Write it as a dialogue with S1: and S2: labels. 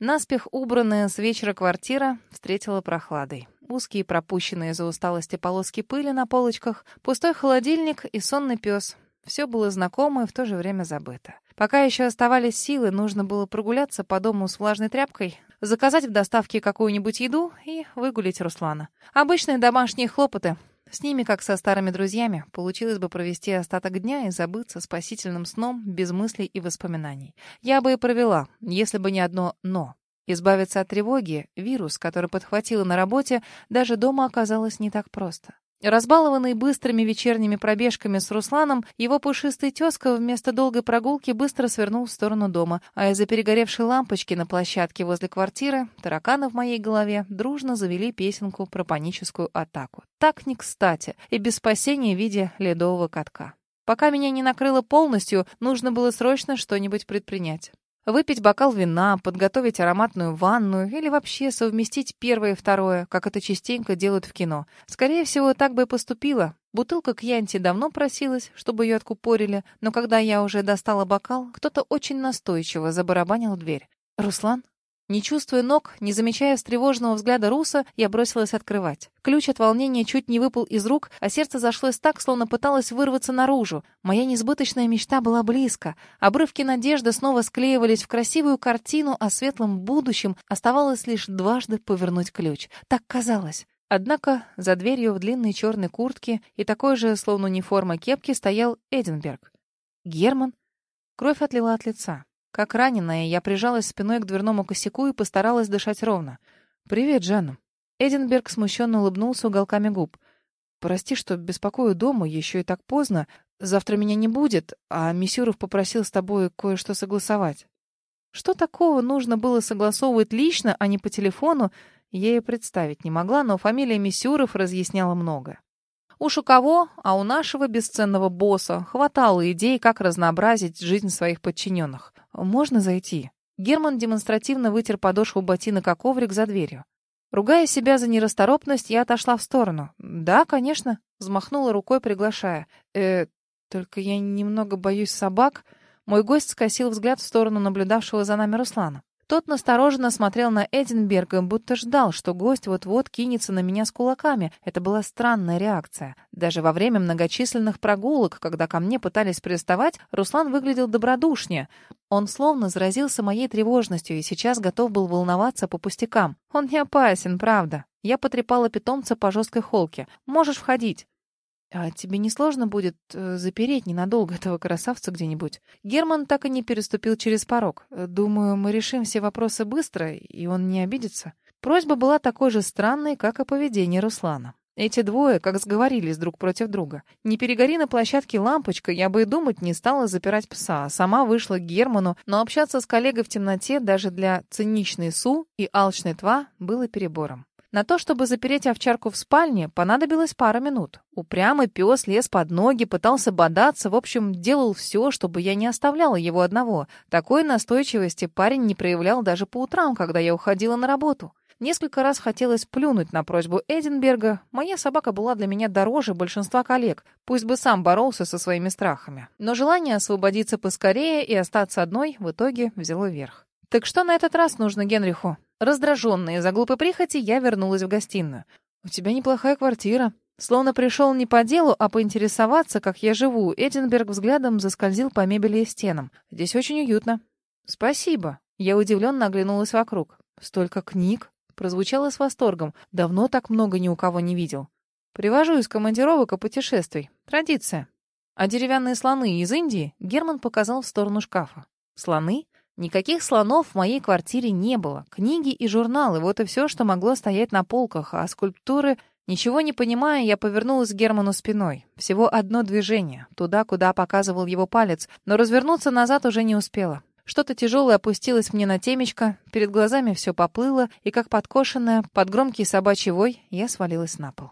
S1: Наспех убранная с вечера квартира встретила прохладой. Узкие пропущенные за усталости полоски пыли на полочках, пустой холодильник и сонный пес. Все было знакомо и в то же время забыто. Пока еще оставались силы, нужно было прогуляться по дому с влажной тряпкой, заказать в доставке какую-нибудь еду и выгулить Руслана. Обычные домашние хлопоты. С ними, как со старыми друзьями, получилось бы провести остаток дня и забыться спасительным сном без мыслей и воспоминаний. Я бы и провела, если бы не одно «но». Избавиться от тревоги, вирус, который подхватила на работе, даже дома оказалось не так просто. Разбалованный быстрыми вечерними пробежками с Русланом, его пушистый тезка вместо долгой прогулки быстро свернул в сторону дома, а из-за перегоревшей лампочки на площадке возле квартиры тараканы в моей голове дружно завели песенку про паническую атаку. Так не кстати, и без спасения в виде ледового катка. Пока меня не накрыло полностью, нужно было срочно что-нибудь предпринять. Выпить бокал вина, подготовить ароматную ванную или вообще совместить первое и второе, как это частенько делают в кино. Скорее всего, так бы и поступила. Бутылка Кьянти давно просилась, чтобы ее откупорили, но когда я уже достала бокал, кто-то очень настойчиво забарабанил дверь. «Руслан?» Не чувствуя ног, не замечая встревоженного взгляда Руса, я бросилась открывать. Ключ от волнения чуть не выпал из рук, а сердце зашлось так, словно пыталось вырваться наружу. Моя несбыточная мечта была близко. Обрывки надежды снова склеивались в красивую картину о светлом будущем. Оставалось лишь дважды повернуть ключ. Так казалось. Однако за дверью в длинной черной куртке и такой же, словно униформа кепки, стоял Эдинберг. Герман. Кровь отлила от лица. Как раненая, я прижалась спиной к дверному косяку и постаралась дышать ровно. «Привет, Жанна». Эдинберг смущенно улыбнулся уголками губ. «Прости, что беспокою дома, еще и так поздно. Завтра меня не будет, а Мисюров попросил с тобой кое-что согласовать». Что такого нужно было согласовывать лично, а не по телефону, я и представить не могла, но фамилия Мисюров разъясняла многое. Уж у кого, а у нашего бесценного босса хватало идей, как разнообразить жизнь своих подчиненных. «Можно зайти?» Герман демонстративно вытер подошву ботинок о коврик за дверью. Ругая себя за нерасторопность, я отошла в сторону. «Да, конечно», — взмахнула рукой, приглашая. «Э, только я немного боюсь собак». Мой гость скосил взгляд в сторону наблюдавшего за нами Руслана. Тот настороженно смотрел на Эдинберга, будто ждал, что гость вот-вот кинется на меня с кулаками. Это была странная реакция. Даже во время многочисленных прогулок, когда ко мне пытались приставать, Руслан выглядел добродушнее. Он словно заразился моей тревожностью и сейчас готов был волноваться по пустякам. Он не опасен, правда. Я потрепала питомца по жесткой холке. «Можешь входить». «А тебе не сложно будет э, запереть ненадолго этого красавца где-нибудь?» Герман так и не переступил через порог. «Думаю, мы решим все вопросы быстро, и он не обидится». Просьба была такой же странной, как и поведение Руслана. Эти двое как сговорились друг против друга. Не перегори на площадке лампочка, я бы и думать не стала запирать пса, сама вышла к Герману, но общаться с коллегой в темноте даже для циничной Су и алчной Тва было перебором. На то, чтобы запереть овчарку в спальне, понадобилось пара минут. Упрямый пес лез под ноги, пытался бодаться, в общем, делал все, чтобы я не оставляла его одного. Такой настойчивости парень не проявлял даже по утрам, когда я уходила на работу. Несколько раз хотелось плюнуть на просьбу Эдинберга. Моя собака была для меня дороже большинства коллег, пусть бы сам боролся со своими страхами. Но желание освободиться поскорее и остаться одной в итоге взяло верх. Так что на этот раз нужно Генриху? Раздраженная из-за глупой прихоти, я вернулась в гостиную. «У тебя неплохая квартира». Словно пришел не по делу, а поинтересоваться, как я живу, Эдинберг взглядом заскользил по мебели и стенам. «Здесь очень уютно». «Спасибо». Я удивленно оглянулась вокруг. «Столько книг!» Прозвучало с восторгом. «Давно так много ни у кого не видел». «Привожу из командировок и путешествий. Традиция». А деревянные слоны из Индии Герман показал в сторону шкафа. «Слоны?» Никаких слонов в моей квартире не было. Книги и журналы — вот и все, что могло стоять на полках, а скульптуры... Ничего не понимая, я повернулась к Герману спиной. Всего одно движение, туда, куда показывал его палец, но развернуться назад уже не успела. Что-то тяжелое опустилось мне на темечко, перед глазами все поплыло, и как подкошенное, под громкий собачий вой, я свалилась на пол.